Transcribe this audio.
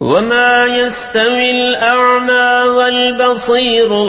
وما يستوي الأعمى والبصير